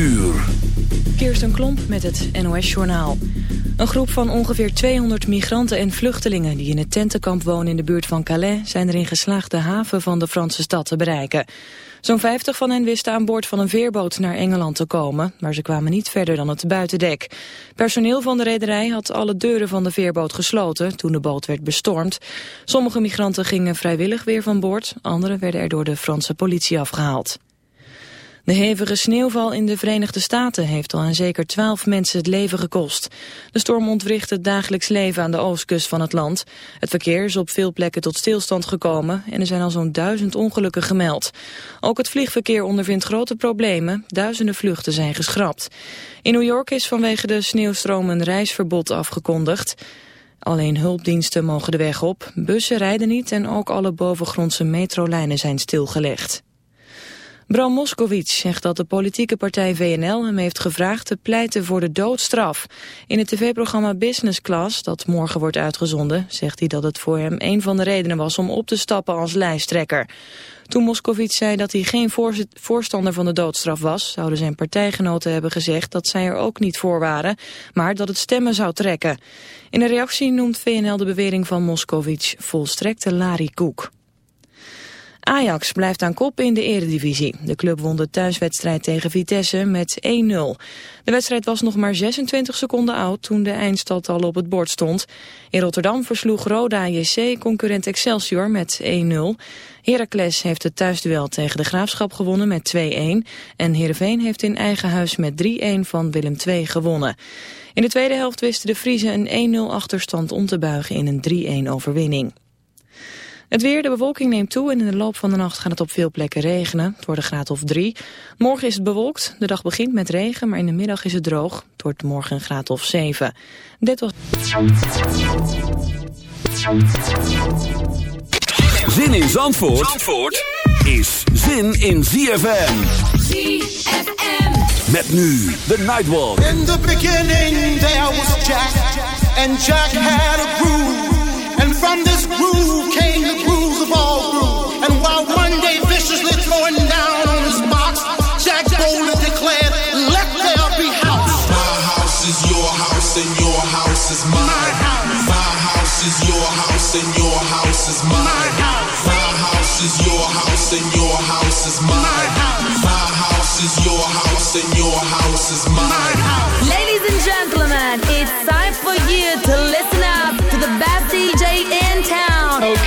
uur. Kirsten Klomp met het NOS-journaal. Een groep van ongeveer 200 migranten en vluchtelingen... die in het tentenkamp wonen in de buurt van Calais... zijn erin geslaagd de haven van de Franse stad te bereiken. Zo'n 50 van hen wisten aan boord van een veerboot naar Engeland te komen... maar ze kwamen niet verder dan het buitendek. Personeel van de rederij had alle deuren van de veerboot gesloten... toen de boot werd bestormd. Sommige migranten gingen vrijwillig weer van boord... anderen werden er door de Franse politie afgehaald. De hevige sneeuwval in de Verenigde Staten heeft al aan zeker twaalf mensen het leven gekost. De storm ontwricht het dagelijks leven aan de oostkust van het land. Het verkeer is op veel plekken tot stilstand gekomen en er zijn al zo'n duizend ongelukken gemeld. Ook het vliegverkeer ondervindt grote problemen. Duizenden vluchten zijn geschrapt. In New York is vanwege de sneeuwstroom een reisverbod afgekondigd. Alleen hulpdiensten mogen de weg op, bussen rijden niet en ook alle bovengrondse metrolijnen zijn stilgelegd. Bram Moskowitz zegt dat de politieke partij VNL hem heeft gevraagd te pleiten voor de doodstraf. In het tv-programma Business Class, dat morgen wordt uitgezonden, zegt hij dat het voor hem een van de redenen was om op te stappen als lijsttrekker. Toen Moskowitz zei dat hij geen voorstander van de doodstraf was, zouden zijn partijgenoten hebben gezegd dat zij er ook niet voor waren, maar dat het stemmen zou trekken. In een reactie noemt VNL de bewering van Moskowitz volstrekte larikoek. Ajax blijft aan kop in de eredivisie. De club won de thuiswedstrijd tegen Vitesse met 1-0. De wedstrijd was nog maar 26 seconden oud toen de eindstand al op het bord stond. In Rotterdam versloeg Roda JC concurrent Excelsior met 1-0. Heracles heeft het thuisduel tegen de Graafschap gewonnen met 2-1. En Heerenveen heeft in eigen huis met 3-1 van Willem II gewonnen. In de tweede helft wisten de Friese een 1-0 achterstand om te buigen in een 3-1 overwinning. Het weer, de bewolking neemt toe en in de loop van de nacht gaat het op veel plekken regenen. Het wordt een graad of drie. Morgen is het bewolkt. De dag begint met regen, maar in de middag is het droog. Het wordt morgen een graad of zeven. Dit was... Zin in Zandvoort, Zandvoort is zin in ZFM. ZFM. Met nu de Nightwalk. In the beginning there was Jack. And Jack had a groove. And from this groove came the grooves of all grooves. And while one day viciously throwing down on his box, Jack boldly declared, Let there be house. My house is your house, and your house is mine. My house. My house is your house, and your house is mine. My house. My house is your house, and your house is mine. My house. My house is your house, and your house is mine. My house. Ladies and gentlemen, it's time for you to listen up to the best DJ in town.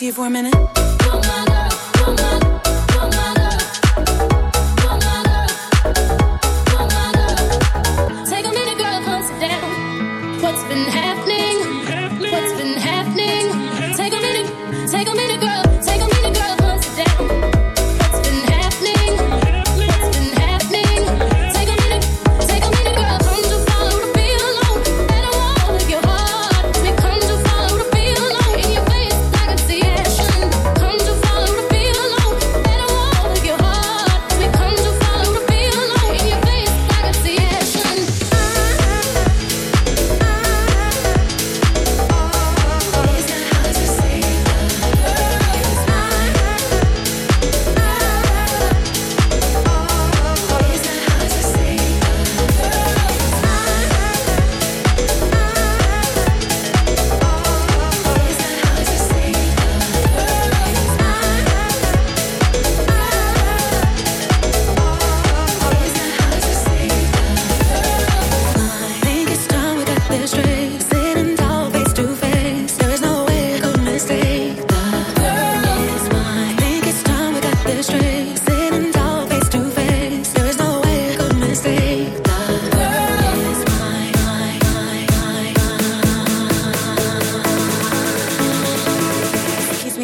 to you for a minute?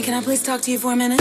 can I please talk to you for a minute?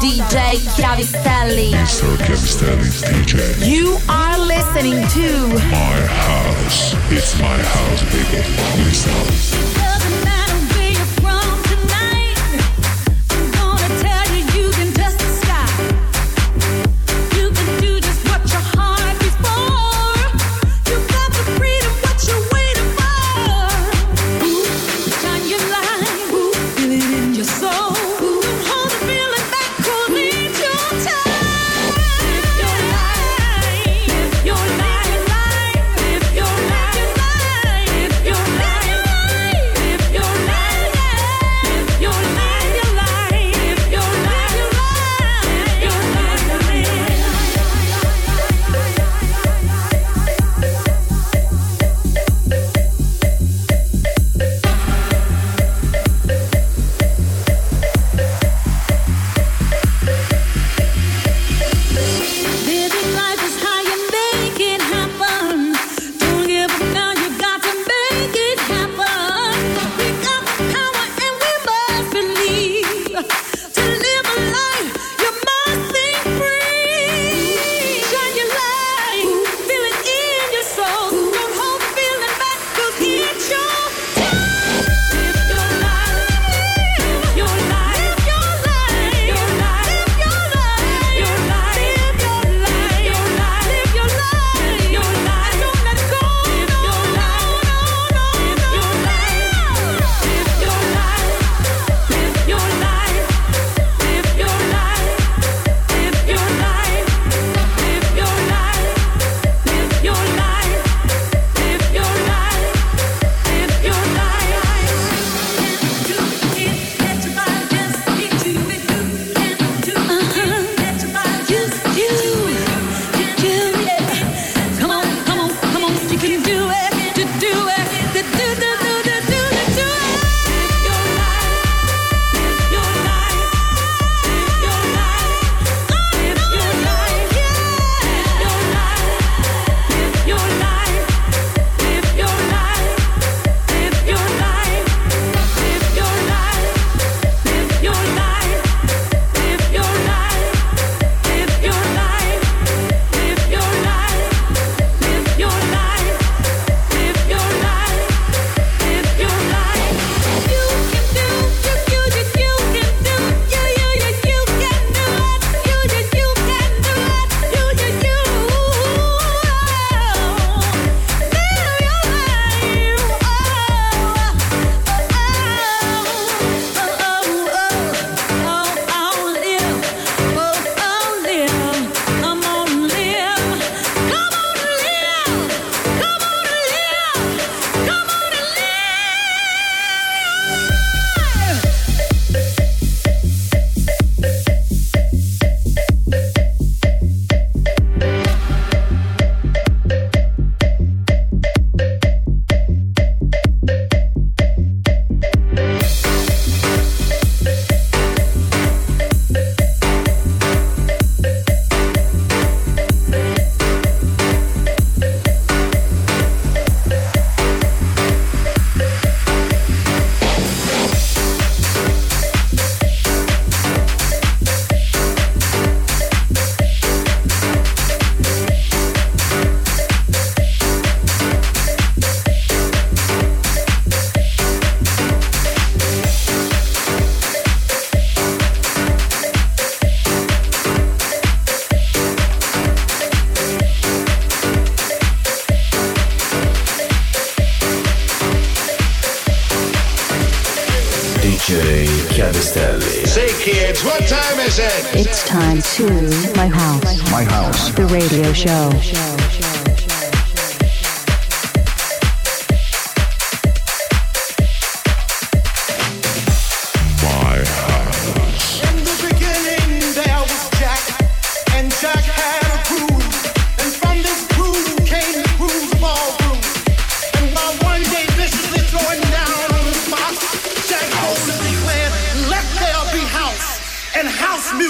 DJ Travis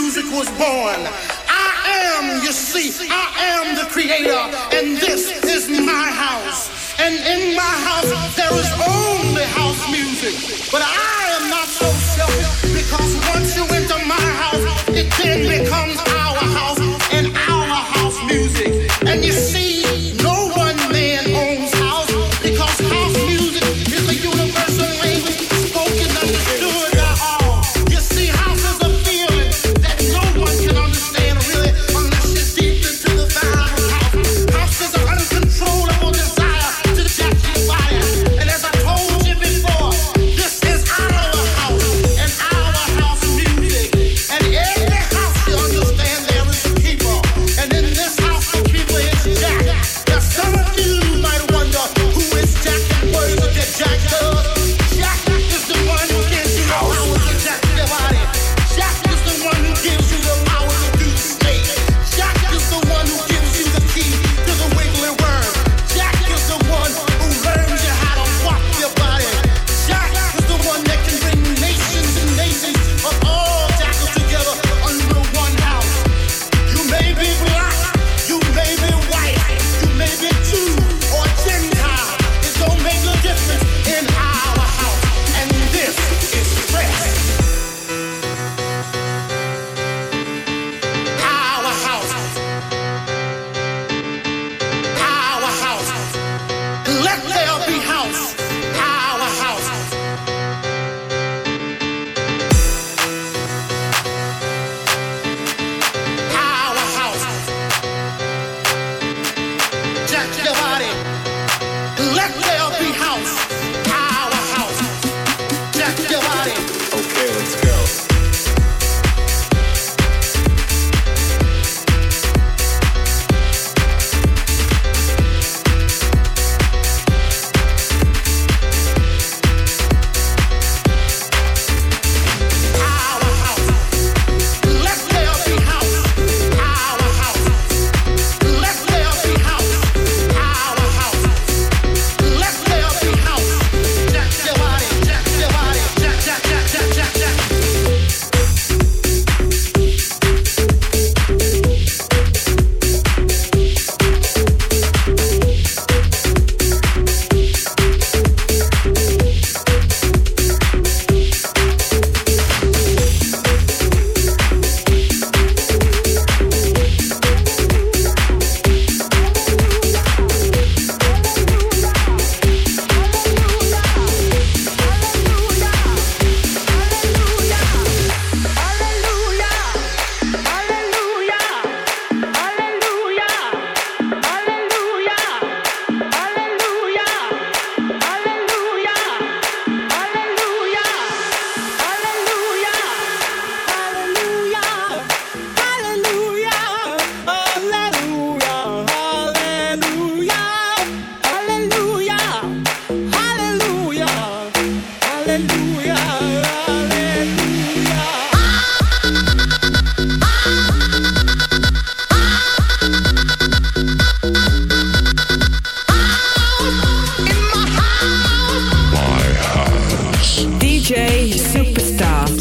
music was born. I am, you see, I am the creator, and this is my house. And in my house, there is only house music. But I am not so selfish because once you enter my house, it then becomes.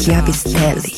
Chiavistelli.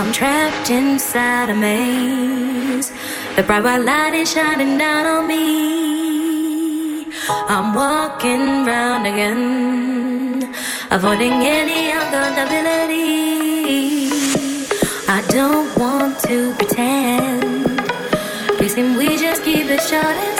I'm trapped inside a maze. The bright white light is shining down on me. I'm walking round again, avoiding any accountability. I don't want to pretend. Please, can we just keep it short and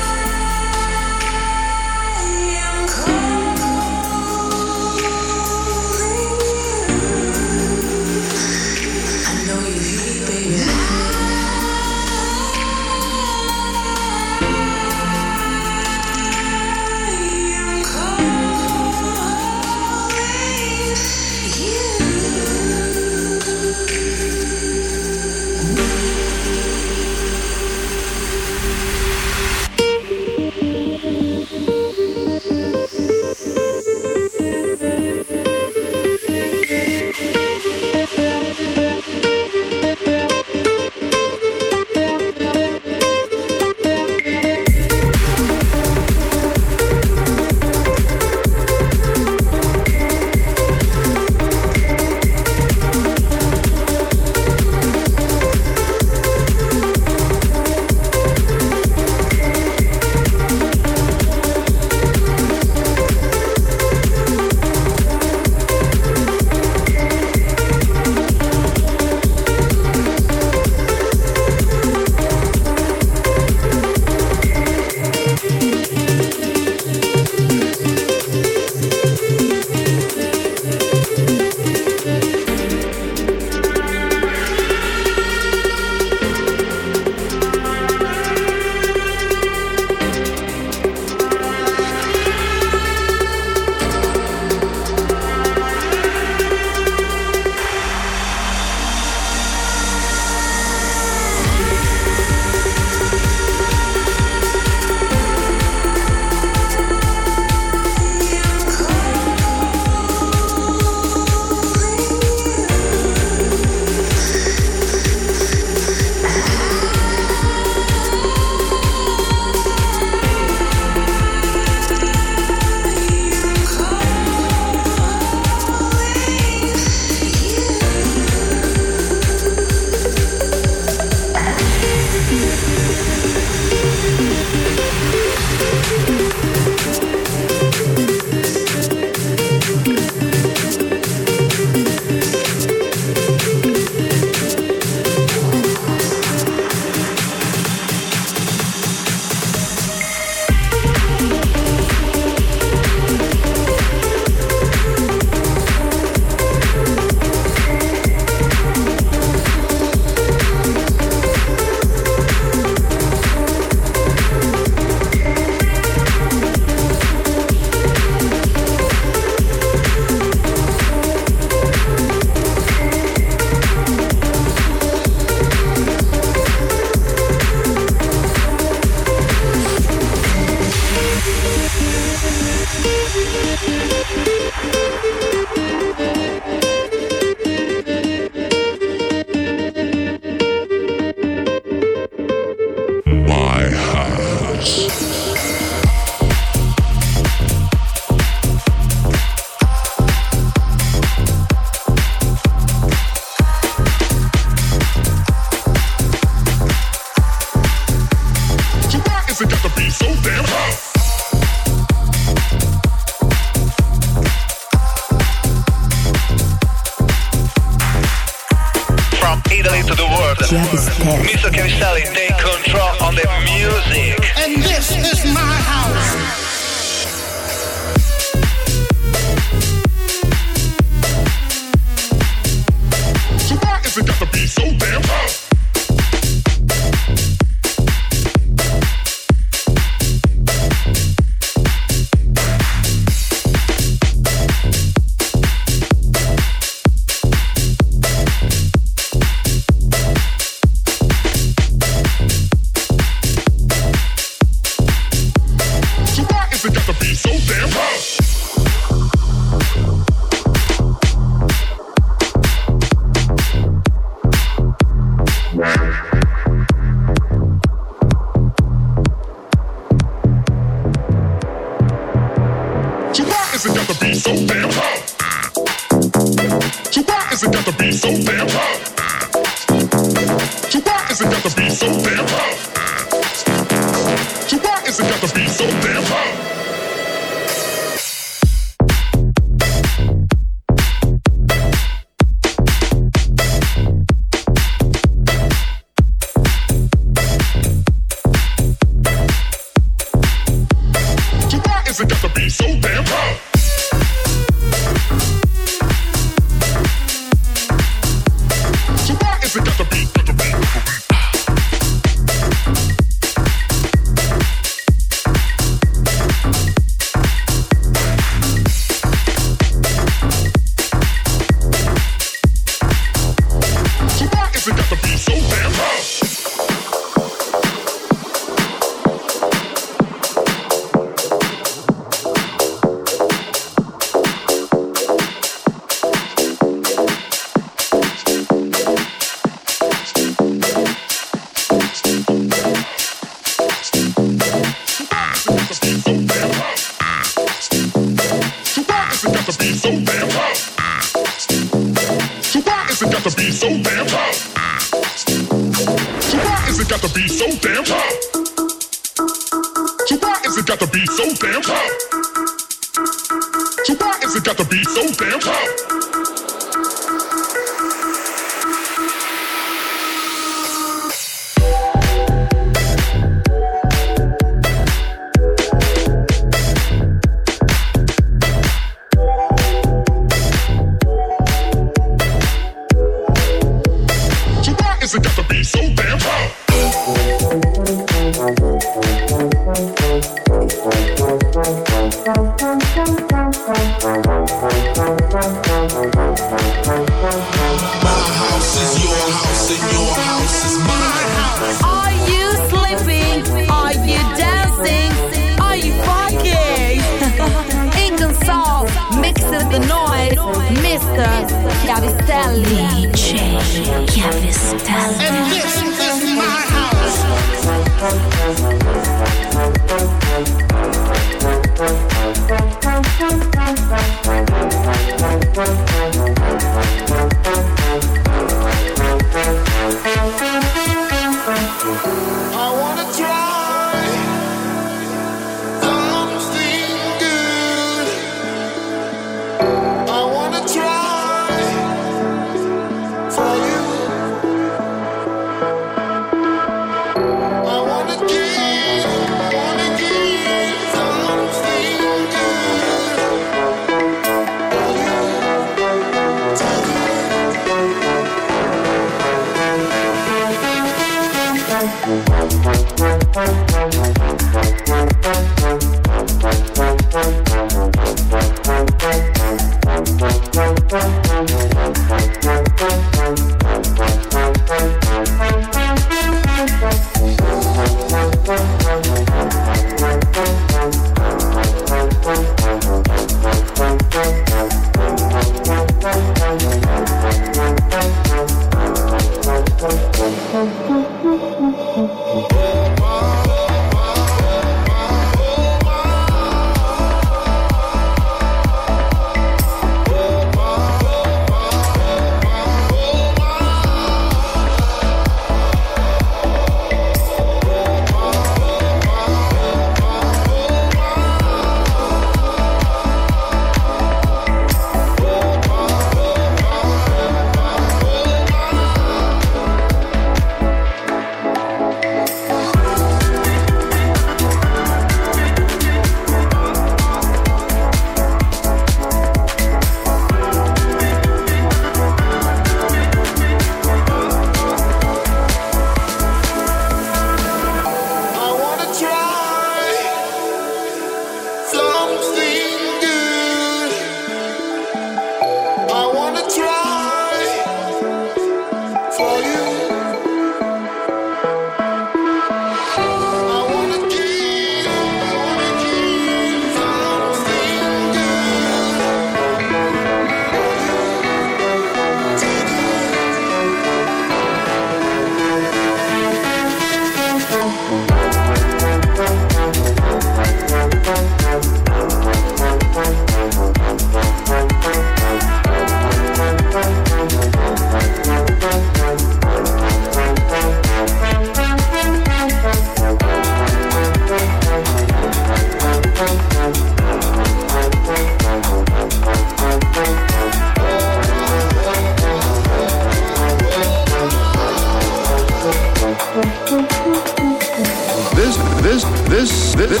This this this this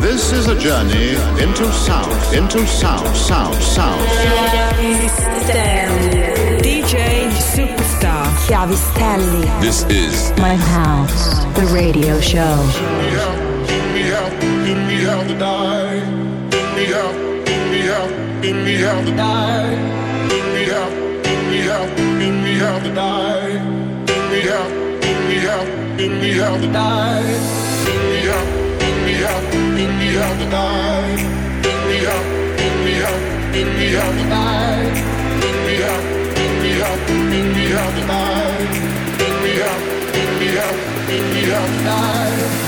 this is a journey into sound, into sound, sound, sound. DJ Superstar. Chiavistelli. This is My house. The radio show. me out, me out, me out to die. Me out, me out, me out to die. Me out, me out, me out to die. Me out, me out, die. Me out, me out, me out die. Me out, me out to die. Me out, die. Me out, me out, me out to die.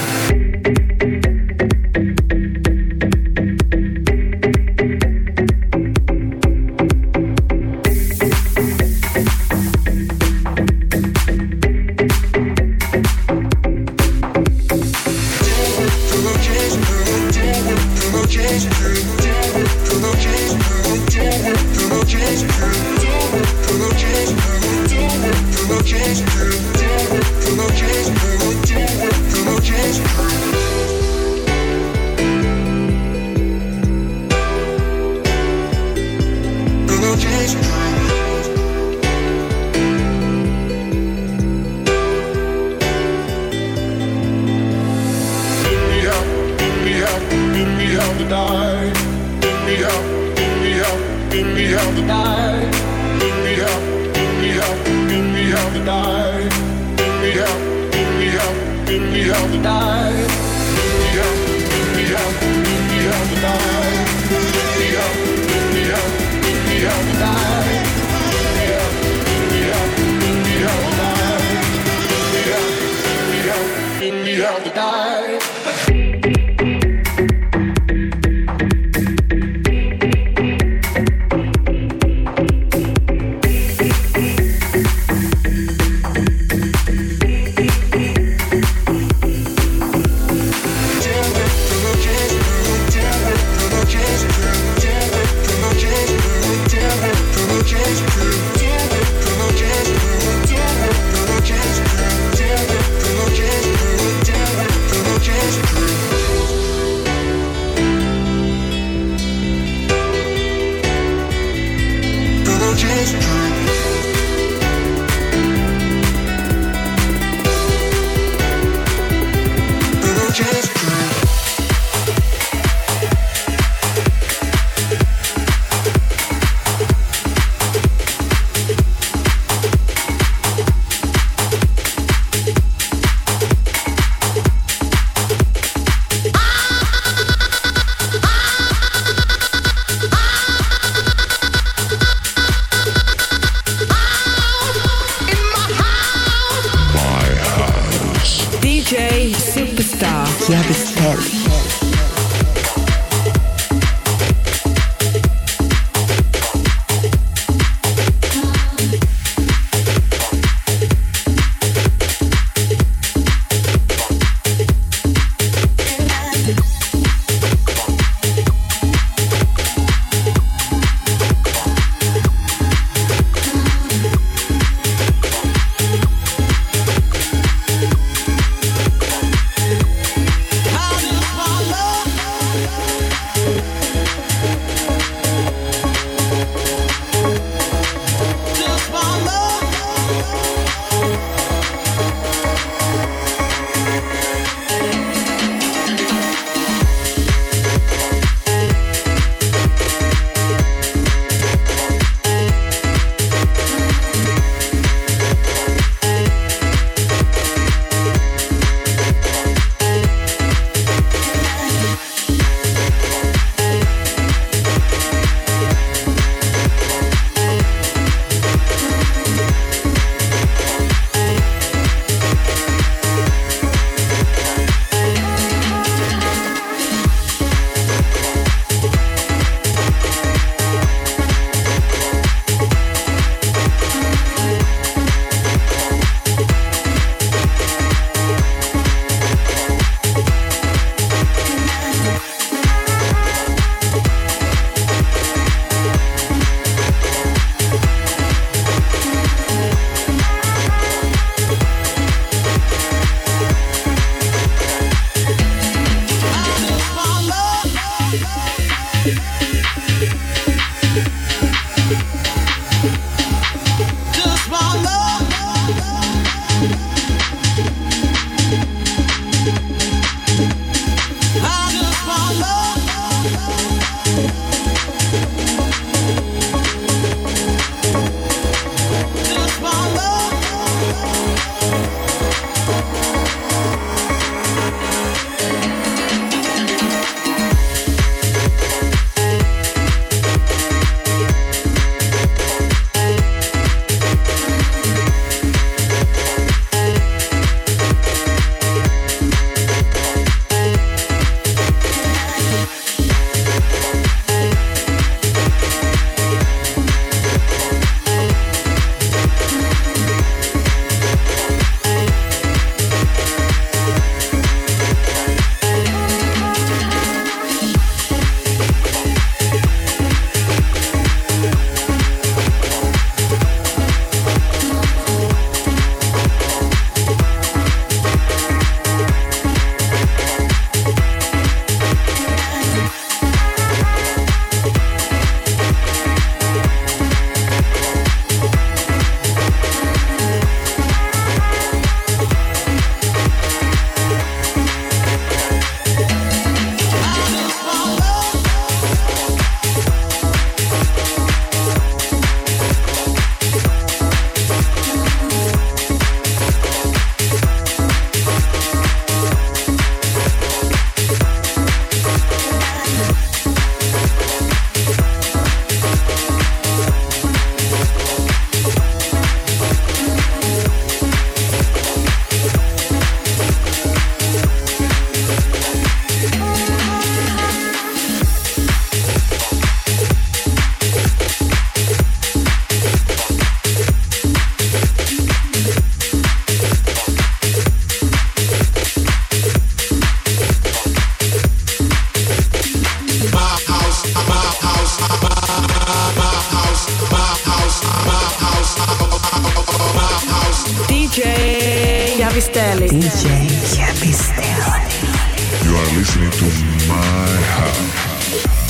You are listening to my house.